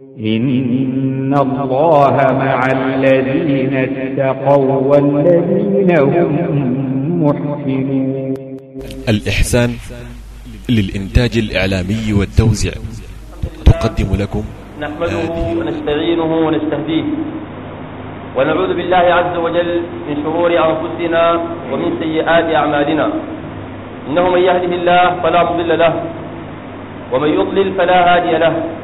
إن الله مع الذين اتقوا والذين هم محسنون الإحسان للإنتاج الإعلامي والتوزيع تقدم لكم نحمده ونستعينه ونستهديه ونعوذ بالله عز وجل من شرور أنفسنا ومن سيئات أعمالنا. إنه من يهده الله فلا مضل له ومن يضلل فلا هادي له.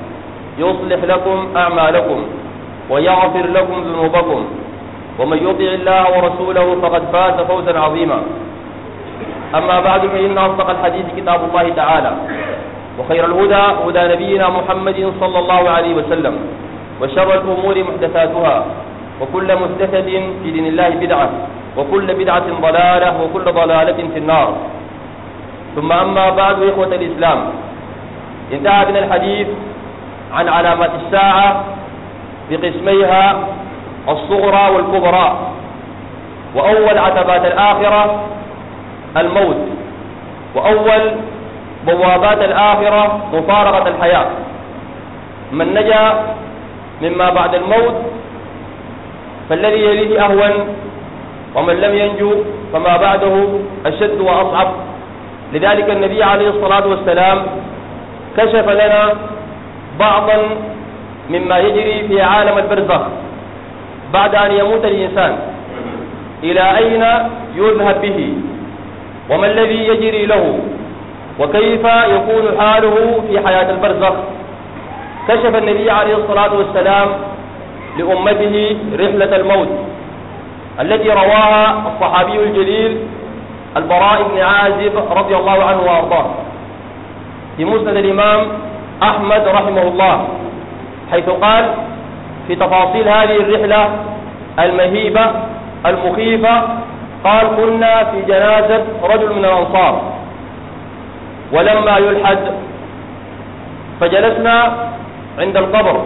يصلح لكم أعمالكم ويغفر لكم ذنوبكم ومن يطع الله ورسوله فقد فاز فوزا عظيما. أما بعد فإن أصدق الحديث كتاب الله تعالى وخير الهدى هدى نبينا محمد صلى الله عليه وسلم وشر الأمور محدثاتها وكل محدثة في دين الله بدعة وكل بدعة ضلالة وكل ضلالة في النار. ثم أما بعد إخوة الإسلام انتهى بنا الحديث عن علامات الساعة بقسميها الصغرى والكبرى. وأول عتبات الآخرة الموت. وأول بوابات الآخرة مفارقة الحياة. من نجا مما بعد الموت فالذي يليه أهون ومن لم ينجو فما بعده أشد وأصعب. لذلك النبي عليه الصلاة والسلام كشف لنا بعضا مما يجري في عالم البرزخ بعد أن يموت الإنسان. إلى أين يذهب به؟ وما الذي يجري له؟ وكيف يكون حاله في حياة البرزخ؟ كشف النبي عليه الصلاة والسلام لأمته رحلة الموت التي رواها الصحابي الجليل البراء بن عازب رضي الله عنه وأرضاه. في مسند الإمام أحمد رحمه الله حيث قال في تفاصيل هذه الرحلة المهيبة المخيفة قال كنا في جنازة رجل من الأنصار ولما يلحد فجلسنا عند القبر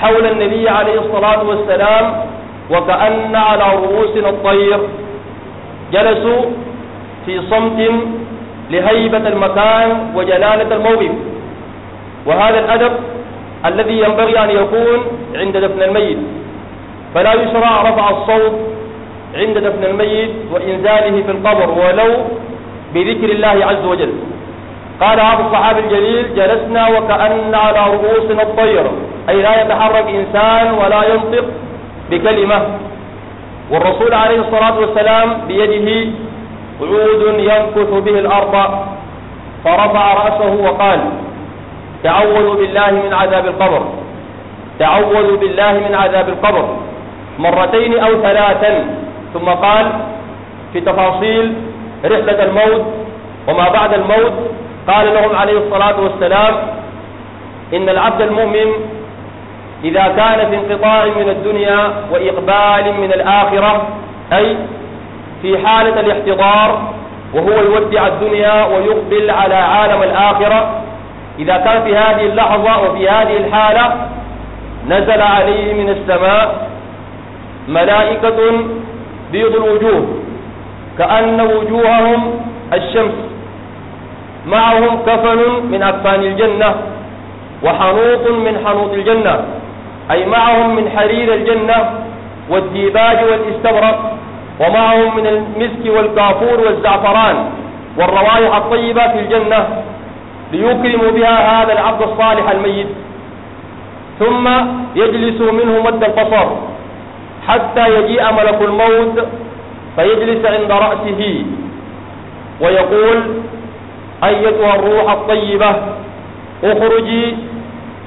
حول النبي عليه الصلاة والسلام وكأن على رؤوسنا الطير جلسوا في صمت لهيبة المكان وجلالة الموقف. وهذا الأدب الذي ينبغي أن يكون عند دفن الميت. فلا يشرع رفع الصوت عند دفن الميت وإنزاله في القبر ولو بذكر الله عز وجل. قال هذا الصحابي الجليل جلسنا وكأن على رؤوسنا الطير. أي لا يتحرك إنسان ولا ينطق بكلمة. والرسول عليه الصلاة والسلام بيده عود ينكث به الأرض. فرفع رأسه وقال تعوذوا بالله من عذاب القبر. تعوذوا بالله من عذاب القبر. مرتين أو ثلاثا. ثم قال في تفاصيل رحلة الموت وما بعد الموت قال لهم عليه الصلاة والسلام إن العبد المؤمن إذا كان في انقطاع من الدنيا وإقبال من الآخرة أي في حالة الاحتضار وهو يودع الدنيا ويقبل على عالم الآخرة إذا كان في هذه اللحظة وفي هذه الحالة نزل عليه من السماء ملائكة بيض الوجوه كأن وجوههم الشمس معهم كفن من أكفان الجنة وحنوط من حنوط الجنة أي معهم من حرير الجنة والديباج والاستبرق ومعهم من المسك والكافور والزعفران والروائح الطيبة في الجنة ليكرموا بها هذا العبد الصالح الميت. ثم يجلس منه مد البصر حتى يجيء ملك الموت فيجلس عند رأسه. ويقول أيتها الروح الطيبة أخرجي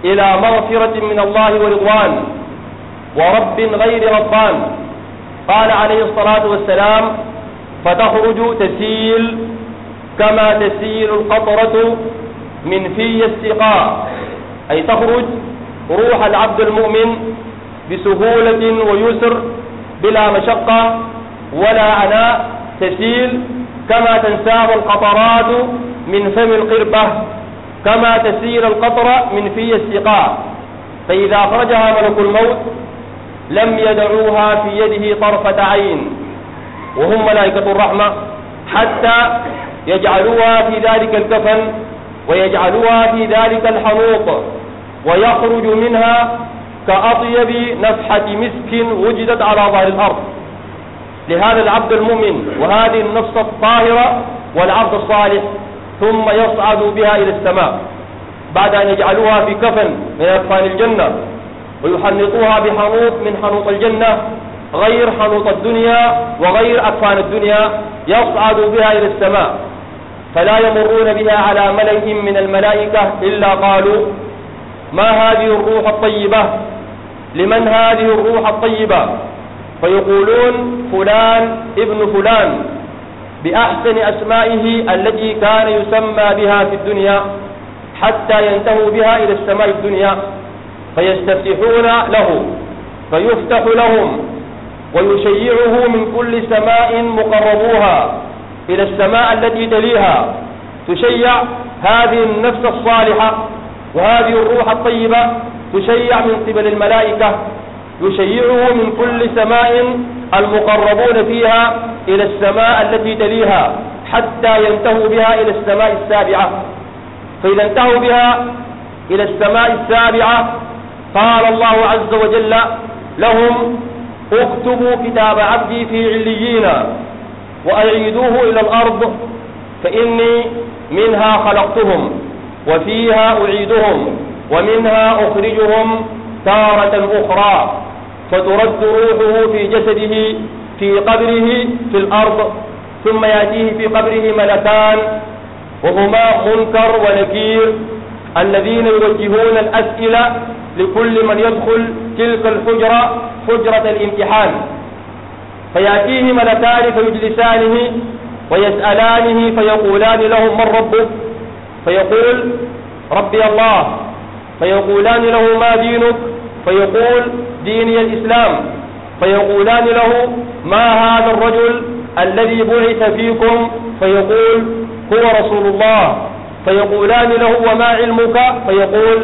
إلى مغفرة من الله ورضوان ورب غير ربان قال عليه الصلاة والسلام فتخرج تسيل كما تسيل القطرة من في السقاء أي تخرج روح العبد المؤمن بسهولة ويسر بلا مشقة ولا عناء تسيل كما تنساب القطرات من فم القربة كما تسيل القطرة من في السقاء فإذا أخرجها ملك الموت لم يدعوها في يده طرفة عين وهم ملائكة الرحمة حتى يجعلوها في ذلك الكفن ويجعلوها في ذلك الحنوط ويخرج منها كأطيب نفحة مسك وجدت على ظهر الأرض. لهذا العبد المؤمن وهذه النفس الطاهرة والعبد الصالح ثم يصعد بها إلى السماء بعد أن يجعلوها في كفن من أكفان الجنة ويحنطوها بحنوط من حنوط الجنة غير حنوط الدنيا وغير أكفان الدنيا يصعد بها إلى السماء. فلا يمرون بها على ملئ من الملائكة إلا قالوا ما هذه الروح الطيبة؟ لمن هذه الروح الطيبة؟ فيقولون فلان ابن فلان بأحسن أسمائه التي كان يسمى بها في الدنيا حتى ينتهوا بها إلى السماء الدنيا فيستفتحون له فيفتح لهم ويشيعه من كل سماء مقربوها. إلى السماء التي تليها تشيع هذه النفس الصالحة وهذه الروح الطيبة تشيع من قبل الملائكة يشيعه من كل سماء المقربون فيها إلى السماء التي تليها حتى ينتهوا بها إلى السماء السابعة. فإذا انتهوا بها إلى السماء السابعة قال الله عز وجل لهم اكتبوا كتاب عبدي في عليين. وأعيدوه إلى الأرض فإني منها خلقتهم وفيها أعيدهم ومنها أخرجهم تارة أخرى فترد روحه في جسده في قبره في الأرض ثم يأتيه في قبره ملكان وهما منكر ونكير الذين يوجهون الأسئلة لكل من يدخل تلك الحجرة حجرة الامتحان. فيأتيه ملكان فيجلسانه ويسألانه فيقولان له من ربك؟ فيقول ربي الله. فيقولان له ما دينك؟ فيقول ديني الإسلام. فيقولان له ما هذا الرجل الذي بعث فيكم؟ فيقول هو رسول الله. فيقولان له وما علمك؟ فيقول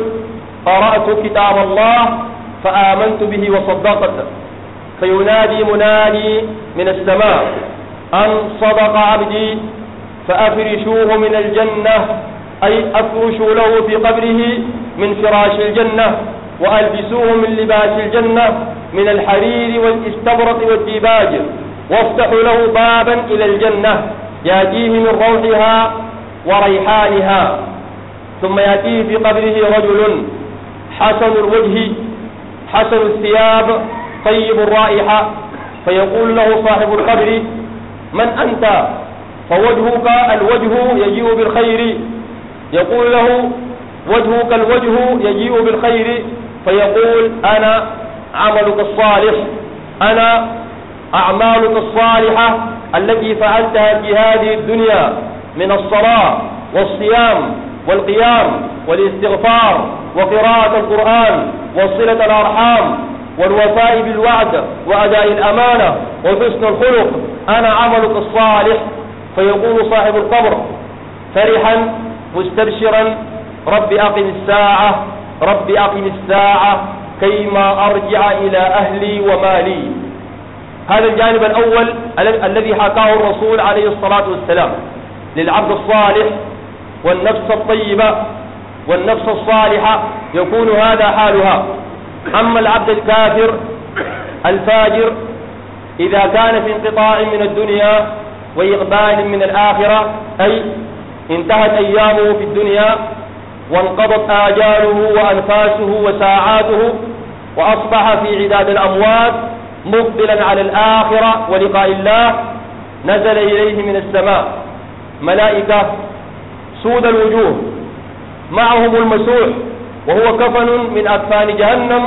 قرأت كتاب الله فآمنت به وصدقت فينادي منادي من السماء أن صدق عبدي فأفرشوه من الجنة أي أفرشوا له في قبره من فراش الجنة وألبسوه من لباس الجنة من الحرير والإستبرق والديباج وافتحوا له بابا إلى الجنة يأتيه من روحها وريحانها. ثم يأتيه في قبره رجل حسن الوجه حسن الثياب طيب الرائحة فيقول له صاحب القبر من أنت؟ فوجهك الوجه يجيء بالخير. يقول له وجهك الوجه يجيء بالخير. فيقول أنا عملك الصالح أنا أعمالك الصالحة التي فعلتها في هذه الدنيا من الصلاة والصيام والقيام والاستغفار وقراءة القرآن وصلة الأرحام والوفاء بالوعد وأداء الأمانة وحسن الخلق. أنا عملك الصالح فيقول صاحب القبر. فرحا مستبشرا رب أقم الساعة رب أقم الساعة كيما أرجع إلى أهلي ومالي. هذا الجانب الأول الذي حكاه الرسول عليه الصلاة والسلام. للعبد الصالح والنفس الطيبة والنفس الصالحة يكون هذا حالها. أما العبد الكافر الفاجر إذا كان في انقطاع من الدنيا وإقبال من الآخرة أي انتهت أيامه في الدنيا وانقضت آجاله وأنفاسه وساعاته وأصبح في عداد الأموات مقبلا على الآخرة ولقاء الله نزل إليه من السماء. ملائكة سود الوجوه معهم المسوح وهو كفن من أكفان جهنم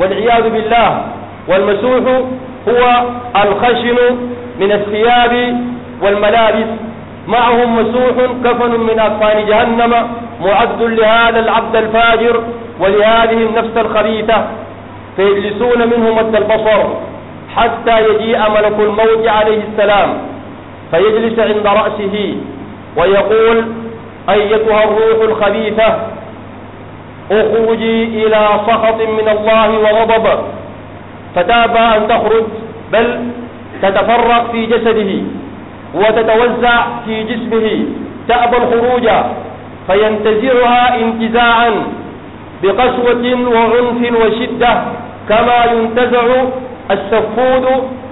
والعياذ بالله. والمسوح هو الخشن من الثياب والملابس. معهم مسوح كفن من أكفان جهنم معد لهذا العبد الفاجر ولهذه النفس الخبيثة. فيجلسون منه مد البصر حتى يجيء ملك الموت عليه السلام. فيجلس عند رأسه ويقول أيتها الروح الخبيثة. اخرجي إلى سخط من الله وغضب. فتابى أن تخرج بل تتفرق في جسده وتتوزع في جسمه. تأبى الخروج فينتزعها انتزاعا بقسوة وعنف وشدة كما ينتزع السفود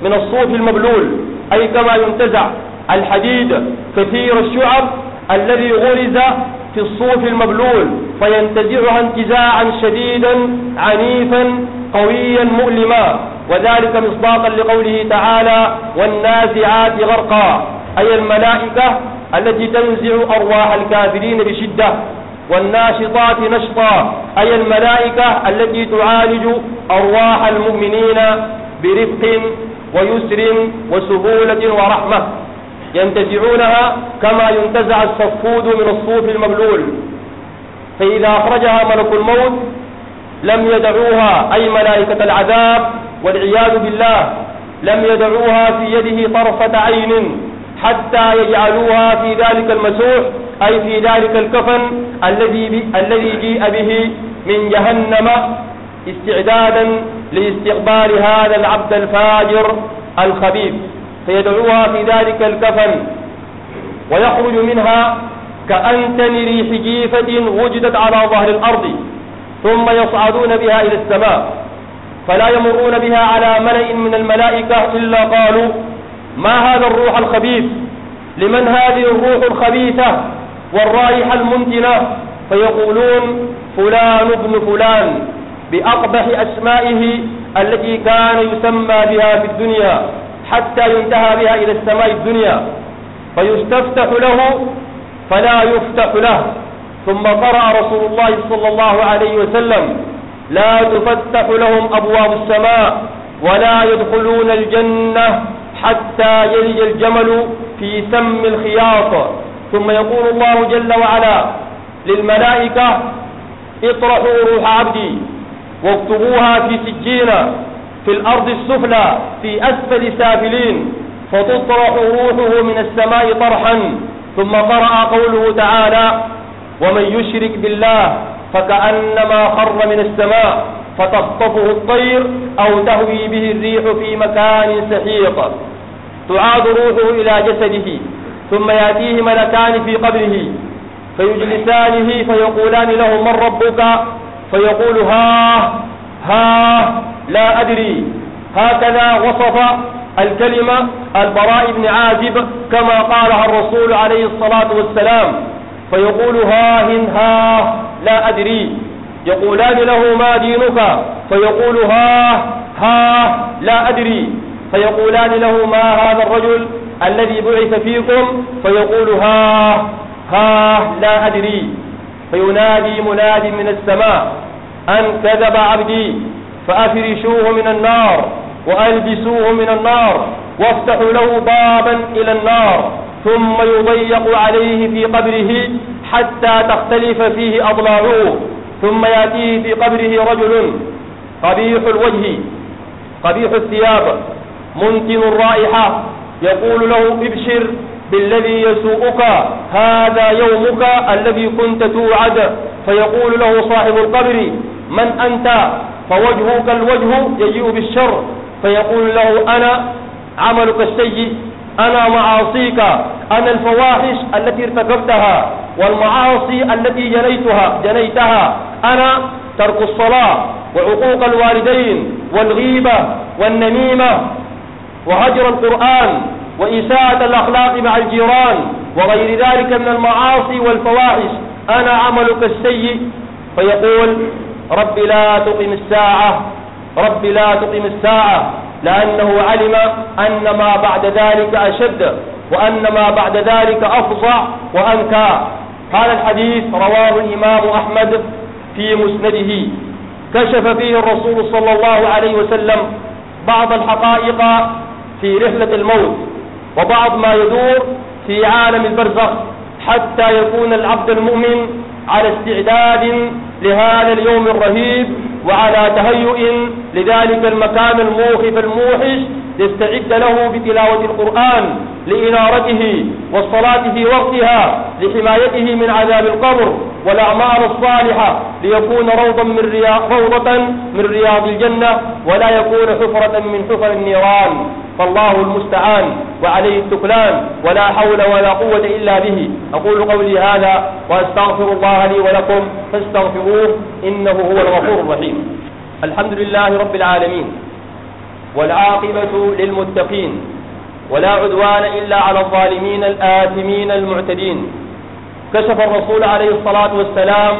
من الصوف المبلول. أي كما ينتزع الحديد كثير الشعب الذي غرز في الصوف المبلول. فينتزعها انتزاعا شديدا عنيفا قويا مؤلما. وذلك مصداقا لقوله تعالى والنازعات غرقا. أي الملائكة التي تنزع أرواح الكافرين بشدة. والناشطات نشطا. أي الملائكة التي تعالج أرواح المؤمنين برفق ويسر وسهولة ورحمة. ينتزعونها كما ينتزع الصفود من الصوف المبلول. فإذا أخرجها ملك الموت لم يدعوها أي ملائكة العذاب والعياذ بالله لم يدعوها في يده طرفة عين حتى يجعلوها في ذلك المسوح أي في ذلك الكفن الذي الذي جيء به من جهنم استعدادا لاستقبال هذا العبد الفاجر الخبيث. فيدعوها في ذلك الكفن ويخرج منها كأنتن ريح جيفة وجدت على ظهر الأرض ثم يصعدون بها إلى السماء فلا يمرون بها على ملئ من الملائكة إلا قالوا ما هذا الروح الخبيث؟ لمن هذه الروح الخبيثة والرائحة المنتنة فيقولون فلان ابن فلان بأقبح أسمائه التي كان يسمى بها في الدنيا حتى ينتهى بها إلى السماء الدنيا. فيستفتح له فلا يفتح له. ثم قرأ رسول الله صلى الله عليه وسلم لا تفتح لهم أبواب السماء ولا يدخلون الجنة حتى يلج الجمل في سم الخياط. ثم يقول الله جل وعلا للملائكة اطرحوا روح عبدي واكتبوها في سجينة في الأرض السفلى في أسفل سافلين فتطرح روحه من السماء طرحا. ثم قرأ قوله تعالى ومن يشرك بالله فكأنما خر من السماء فتخطفه الطير أو تهوي به الريح في مكان سحيق. تعاد روحه إلى جسده ثم يأتيه ملكان في قبره فيجلسانه فيقولان له من ربك؟ فيقول ها ها لا أدري هكذا وصف الكلمة البراء بن عازب كما قالها الرسول عليه الصلاة والسلام. فيقول ها هن ها لا أدري. يقولان له ما دينك. فيقول ها ها لا أدري. فيقولان له ما هذا الرجل الذي بعث فيكم. فيقول ها ها لا أدري. فينادي مناد من السماء أن كذب عبدي فأفرشوه من النار. وألبسوه من النار وافتحوا له بابا إلى النار ثم يضيق عليه في قبره حتى تختلف فيه أضلاعه. ثم يأتيه في قبره رجل قبيح الوجه قبيح الثياب منتن الرائحة يقول له ابشر بالذي يسوءك هذا يومك الذي كنت توعد. فيقول له صاحب القبر من أنت؟ فوجهك الوجه يجيء بالشر. فيقول له أنا عملك السيء أنا معاصيك أنا الفواحش التي ارتكبتها والمعاصي التي جنيتها جنيتها. أنا ترك الصلاة وعقوق الوالدين والغيبة والنميمة. وهجر القرآن وإساءة الأخلاق مع الجيران وغير ذلك من المعاصي والفواحش. أنا عملك السيء. فيقول رب لا تقم الساعة رب لا تقم الساعة لأنه علم أن ما بعد ذلك أشد وأن ما بعد ذلك أفظع وأنكى. هذا الحديث رواه الإمام أحمد في مسنده. كشف فيه الرسول صلى الله عليه وسلم بعض الحقائق في رحلة الموت وبعض ما يدور في عالم البرزخ حتى يكون العبد المؤمن على استعداد لهذا اليوم الرهيب وعلى تهيؤ لذلك المكان الموخف الموحش يستعد له بتلاوة القرآن لإنارته والصلاة في وقتها لحمايته من عذاب القبر والأعمال الصالحة ليكون روضا من رياض روضة من رياض الجنة ولا يكون حفرة من حفر النيران. فالله المستعان وعليه التكلان ولا حول ولا قوة إلا به. أقول قولي هذا وأستغفر الله لي ولكم فاستغفروه إنه هو الغفور الرحيم. الحمد لله رب العالمين والعاقبة للمتقين ولا عدوان إلا على الظالمين الآثمين المعتدين. كشف الرسول عليه الصلاة والسلام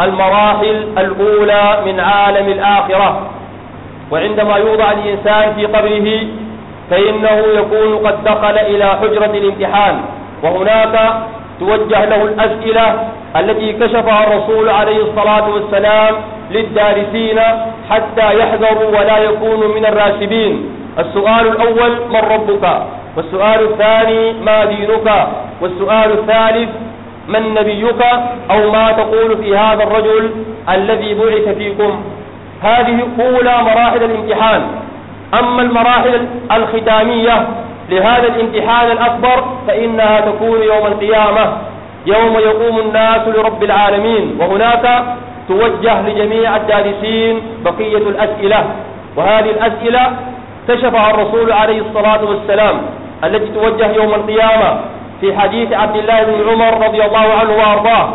المراحل الأولى من عالم الآخرة. وعندما يوضع الإنسان في قبره فإنه يكون قد دخل إلى حجرة الامتحان وهناك توجه له الأسئلة التي كشفها الرسول عليه الصلاة والسلام للدارسين حتى يحذروا ولا يكونوا من الراشدين. السؤال الأول من ربك؟ والسؤال الثاني ما دينك؟ والسؤال الثالث من نبيك؟ أو ما تقول في هذا الرجل الذي بعث فيكم؟ هذه أولى مراحل الامتحان. أما المراحل الختامية لهذا الامتحان الأكبر فإنها تكون يوم القيامة يوم يقوم الناس لرب العالمين وهناك توجه لجميع الدارسين بقية الأسئلة وهذه الأسئلة كشفها الرسول عليه الصلاة والسلام التي توجه يوم القيامة في حديث عبد الله بن عمر رضي الله عنه وأرضاه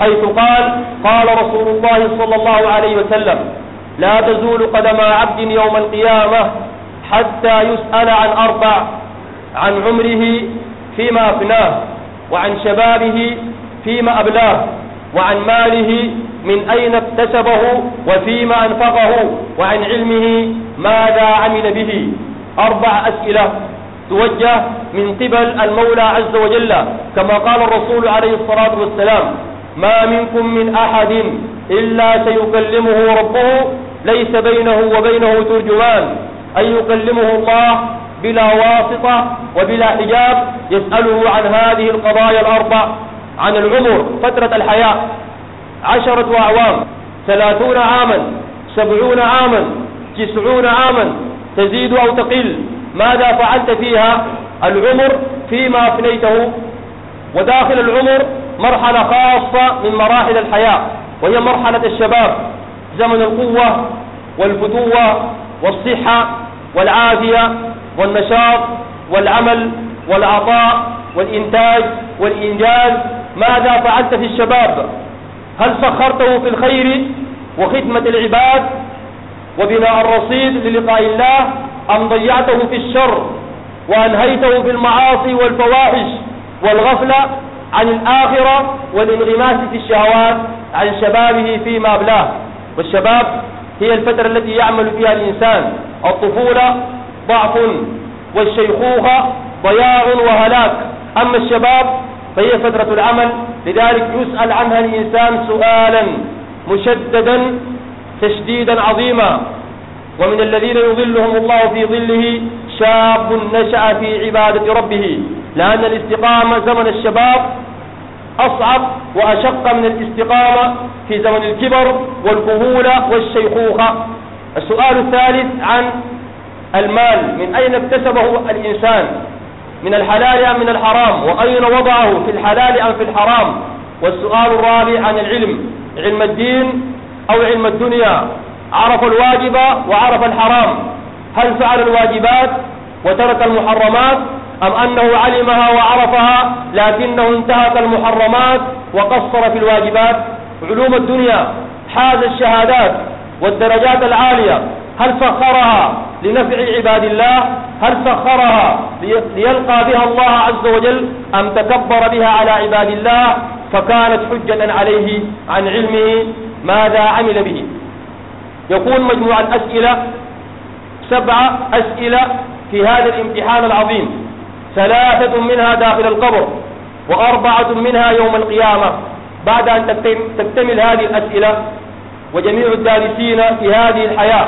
حيث قال قال رسول الله صلى الله عليه وسلم لا تزول قدم عبد يوم القيامة حتى يسأل عن أربع عن عمره فيما أفناه وعن شبابه فيما أبلاه وعن ماله من أين اكتسبه وفيما أنفقه وعن علمه ماذا عمل به. أربع أسئلة توجه من قبل المولى عز وجل كما قال الرسول عليه الصلاة والسلام ما منكم من أحد إلا سيكلمه ربه ليس بينه وبينه ترجمان. أن يكلمه الله بلا واسطة وبلا حجاب يسأله عن هذه القضايا الأربع عن العمر فترة الحياة. عشرة أعوام. ثلاثون عاما. سبعون عاما. تسعون عاما. تزيد أو تقل. ماذا فعلت فيها؟ العمر فيما أفنيته. وداخل العمر مرحلة خاصة من مراحل الحياة وهي مرحلة الشباب. زمن القوة والفتوة والصحة والعافية والنشاط والعمل والعطاء والإنتاج والإنجاز ماذا فعلت في الشباب؟ هل سخرته في الخير وخدمة العباد وبناء الرصيد للقاء الله أم ضيعته في الشر وأنهيته في المعاصي والفواحش والغفلة عن الآخرة والانغماس في الشهوات عن شبابه فيما أبلاه؟ والشباب هي الفترة التي يعمل فيها الإنسان. الطفولة ضعف والشيخوخة ضياع وهلاك. أما الشباب فهي فترة العمل. لذلك يسأل عنها الإنسان سؤالا مشددا تشديدا عظيما. ومن الذين يظلهم الله في ظله شاب نشأ في عبادة ربه. لأن الاستقامة زمن الشباب أصعب وأشق من الاستقامة في زمن الكبر والكهولة والشيخوخة. السؤال الثالث عن المال. من أين اكتسبه الإنسان؟ من الحلال أم من الحرام؟ وأين وضعه؟ في الحلال أم في الحرام؟ والسؤال الرابع عن العلم. علم الدين أو علم الدنيا؟ عرف الواجب وعرف الحرام. هل فعل الواجبات وترك المحرمات أم أنه علمها وعرفها لكنه انتهك المحرمات وقصر في الواجبات؟ علوم الدنيا حاز الشهادات والدرجات العالية هل سخرها لنفع عباد الله؟ هل سخرها ليلقى بها الله عز وجل أم تكبر بها على عباد الله؟ فكانت حجة عليه عن علمه ماذا عمل به؟ يكون مجموع الأسئلة سبع أسئلة في هذا الامتحان العظيم. ثلاثة منها داخل القبر وأربعة منها يوم القيامة. بعد أن تكتمل هذه الأسئلة وجميع الدارسين في هذه الحياة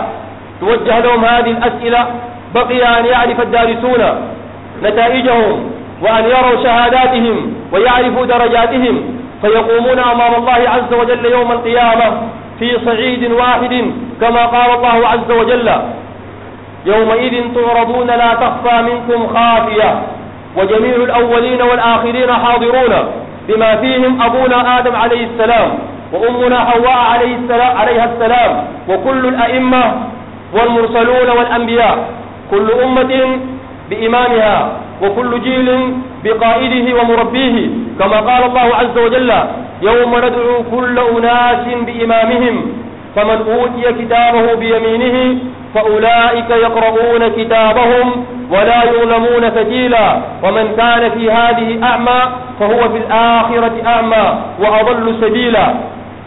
توجه لهم هذه الأسئلة بقي أن يعرف الدارسون نتائجهم وأن يروا شهاداتهم ويعرفوا درجاتهم. فيقومون أمام الله عز وجل يوم القيامة في صعيد واحد كما قال الله عز وجل يومئذ تعرضون لا تخفى منكم خافية وجميع الأولين والآخرين حاضرون بما فيهم أبونا آدم عليه السلام وأمنا حواء عليه السلام عليها السلام وكل الأئمة والمرسلون والأنبياء كل أمة بإمامها وكل جيل بقائده ومربيه كما قال الله عز وجل يوم ندعو كل أناس بإمامهم فمن أوتي كتابه بيمينه فأولئك يقرؤون كتابهم ولا يظلمون فتيلا. ومن كان في هذه أعمى فهو في الآخرة أعمى وأضل سبيلا.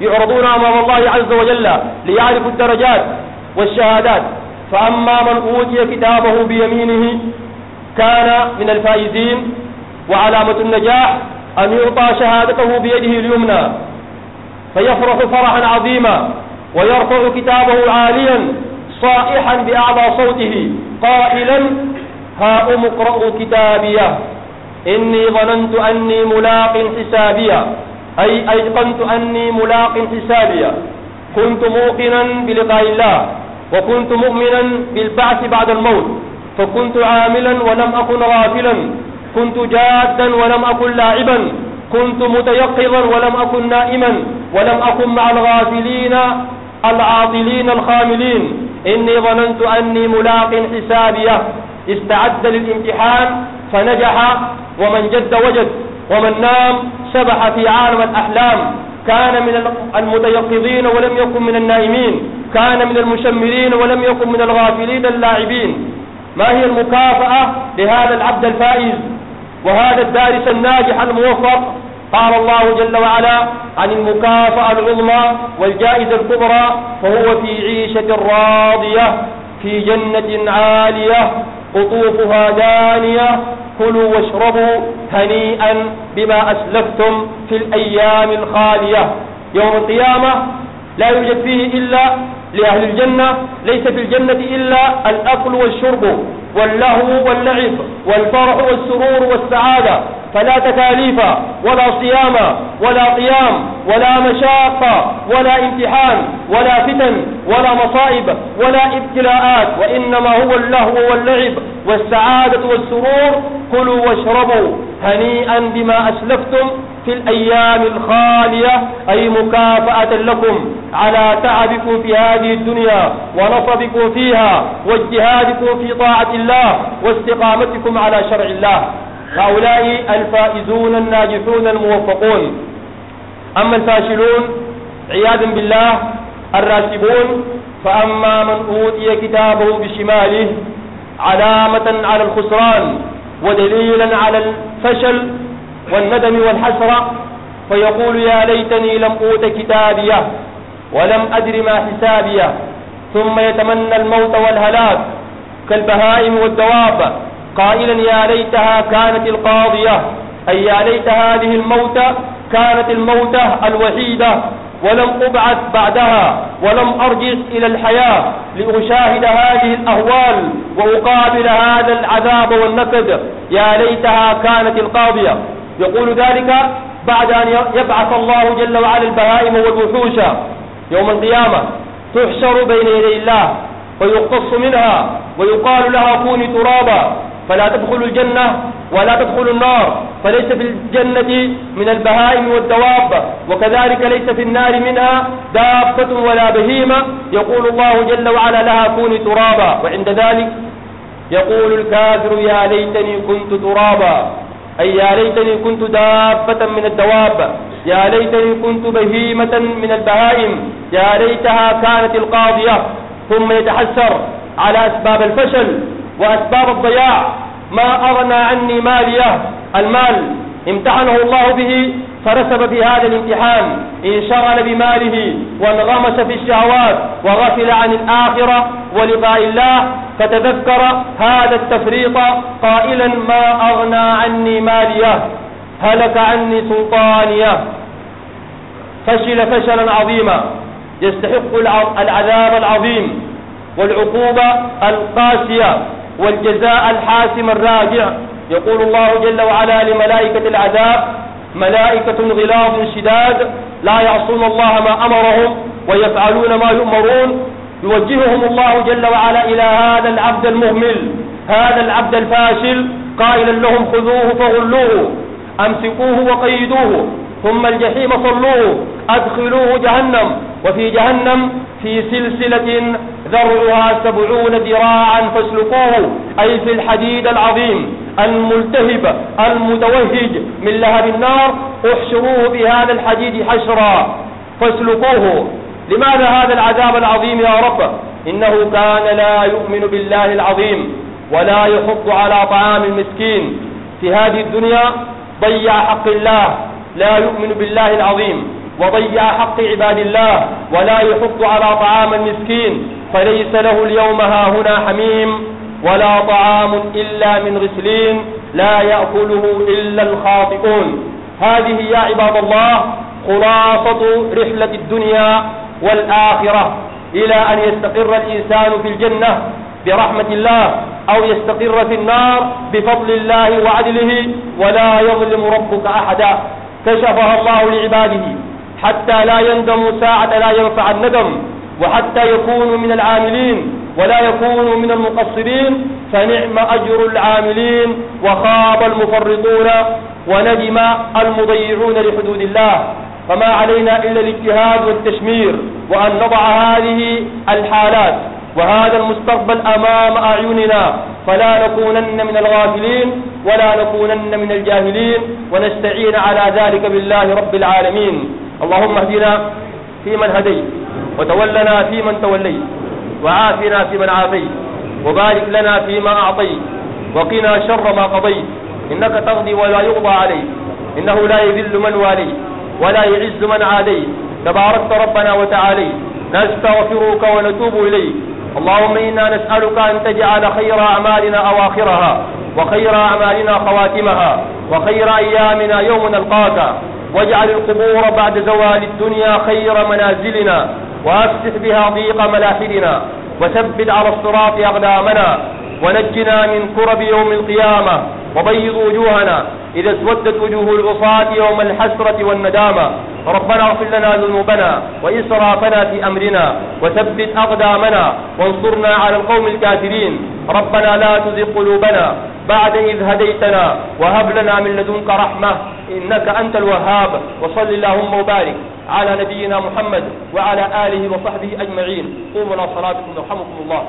يعرضون أمام الله عز وجل ليعرفوا الدرجات والشهادات. فأما من أوتي كتابه بيمينه كان من الفائزين وعلامة النجاح أن يعطى شهادته بيده اليمنى. فيفرح فرحا عظيما ويرفع كتابه عاليا صائحا بأعلى صوته قائلا هاؤم اقرأوا كتابيه إني ظننت أني ملاق حسابيا أي أيقنت أني ملاق حسابيا كنت موقنا بلقاء الله وكنت مؤمنا بالبعث بعد الموت. فكنت عاملا ولم أكن غافلا كنت جادا ولم أكن لاعبا. كنت متيقظا ولم أكن نائما. ولم أكن مع الغافلين العاطلين الخاملين. إني ظننت أني ملاق حسابيه استعد للامتحان فنجح ومن جد وجد ومن نام سبح في عالم الأحلام. كان من المتيقظين ولم يكن من النائمين. كان من المشمرين ولم يكن من الغافلين اللاعبين. ما هي المكافأة لهذا العبد الفائز؟ وهذا الدارس الناجح الموفق قال الله جل وعلا عن المكافأة العظمى والجائزة الكبرى فهو في عيشة راضية في جنة عالية قطوفها دانية كلوا واشربوا هنيئا بما أسلفتم في الأيام الخالية. يوم القيامة لا يوجد فيه إلا لأهل الجنة ليس في الجنة إلا الأكل والشرب. واللهو واللعب والفرح والسرور والسعادة فلا تكاليف ولا صيام ولا قيام ولا مشاقة ولا امتحان ولا فتن ولا مصائب ولا ابتلاءات وإنما هو اللهو واللعب والسعادة والسرور. كلوا واشربوا هنيئا بما أسلفتم في الأيام الخالية أي مكافأة لكم على تعبكم في هذه الدنيا ونصبكم فيها واجتهادكم في طاعة الله واستقامتكم على شرع الله. هؤلاء الفائزون الناجحون الموفقون. أما الفاشلون عياذا بالله الراسبون فأما من أوتي كتابه بشماله علامة على الخسران ودليلا على الفشل والندم والحسرة فيقول يا ليتني لم أوت كتابية ولم أدر ما حسابية ثم يتمنى الموت والهلاك كالبهائم والدواب. قائلا يا ليتها كانت القاضية أي يا ليت هذه الموتة كانت الموتة الوحيدة ولم أبعث بعدها ولم أرجع إلى الحياة لأشاهد هذه الأهوال وأقابل هذا العذاب والنكد. يا ليتها كانت القاضية. يقول ذلك بعد أن يبعث الله جل وعلا البهائم والوحوش يوم القيامة تحشر بين يدي الله ويقتص منها ويقال لها كوني ترابا فلا تدخل الجنة ولا تدخل النار فليس في الجنة من البهائم والدواب وكذلك ليس في النار منها دابة ولا بهيمة يقول الله جل وعلا لها كوني ترابا وعند ذلك يقول الكافر يا ليتني كنت ترابا أي يا ليتني كنت دابة من الدواب يا ليتني كنت بهيمة من البهائم يا ليتها كانت القاضية. ثم يتحسر على أسباب الفشل وأسباب الضياع. ما أغنى عني ماليه المال امتحنه الله به فرسب في هذا الامتحان. انشغل بماله وانغمس في الشهوات وغفل عن الآخرة ولقاء الله فتذكر هذا التفريط قائلا ما أغنى عني مالية هلك عني سلطانية. فشل فشلا عظيما يستحق العذاب العظيم والعقوبة القاسية والجزاء الحاسم الراجع. يقول الله جل وعلا لملائكة العذاب ملائكة غلاظ شداد لا يعصون الله ما أمرهم ويفعلون ما يؤمرون. يوجههم الله جل وعلا إلى هذا العبد المهمل هذا العبد الفاشل. قائلا لهم خذوه فغلوه أمسكوه وقيدوه ثم الجحيم صلوه أدخلوه جهنم. وفي جهنم في سلسلة ذرعها سبعون ذراعا فاسلكوه أي في الحديد العظيم الملتهب المتوهج من لهب النار. احشروه بهذا الحديد حشرا فاسلكوه. لماذا هذا العذاب العظيم يا رب؟ إنه كان لا يؤمن بالله العظيم ولا يحض على طعام المسكين. في هذه الدنيا ضيع حق الله لا يؤمن بالله العظيم وضيع حق عباد الله ولا يحض على طعام المسكين. فليس له اليوم ها هنا حميم ولا طعام إلا من غسلين لا يأكله إلا الخاطئون. هذه يا عباد الله خلاصة رحلة الدنيا والآخرة إلى أن يستقر الإنسان في الجنة برحمة الله أو يستقر في النار بفضل الله وعدله ولا يظلم ربك أحدا. كشفها الله لعباده حتى لا يندم ساعة لا ينفع الندم وحتى يكونوا من العاملين ولا يكونوا من المقصرين. فنعم أجر العاملين وخاب المفرطون وندم المضيعون لحدود الله. فما علينا إلا الاجتهاد والتشمير وأن نضع هذه الحالات وهذا المستقبل أمام أعيننا فلا نكونن من الغافلين ولا نكونن من الجاهلين ونستعين على ذلك بالله رب العالمين. اللهم اهدنا فيمن هديت وتولنا فيمن توليت وعافنا فيمن عافيت وبارك لنا فيما أعطيت وقنا شر ما قضيت. إنك تقضي ولا يقضى عليك إنه لا يذل من واليت. ولا يعز من عاديت. تباركت ربنا وتعاليت. نستغفرك ونتوب إليك. اللهم إنا نسألك أن تجعل خير أعمالنا أواخرها وخير أعمالنا خواتمها وخير أيامنا يوم نلقاك. واجعل القبور بعد زوال الدنيا خير منازلنا وأفتح بها ضيق ملاحدنا وثبت على الصراط أقدامنا ونجنا من كرب يوم القيامة. وبيض وجوهنا. إذا اسودت وجوه العصاة يوم الحسرة والندامة ربنا اغفر لنا ذنوبنا وإسرافنا في أمرنا وثبت أقدامنا وانصرنا على القوم الكافرين. ربنا لا تزغ قلوبنا بعد إذ هديتنا وهب لنا من لدنك رحمة إنك أنت الوهاب وصل اللهم وبارك على نبينا محمد وعلى آله وصحبه أجمعين. قوموا إلى صلاتكم يرحمكم الله.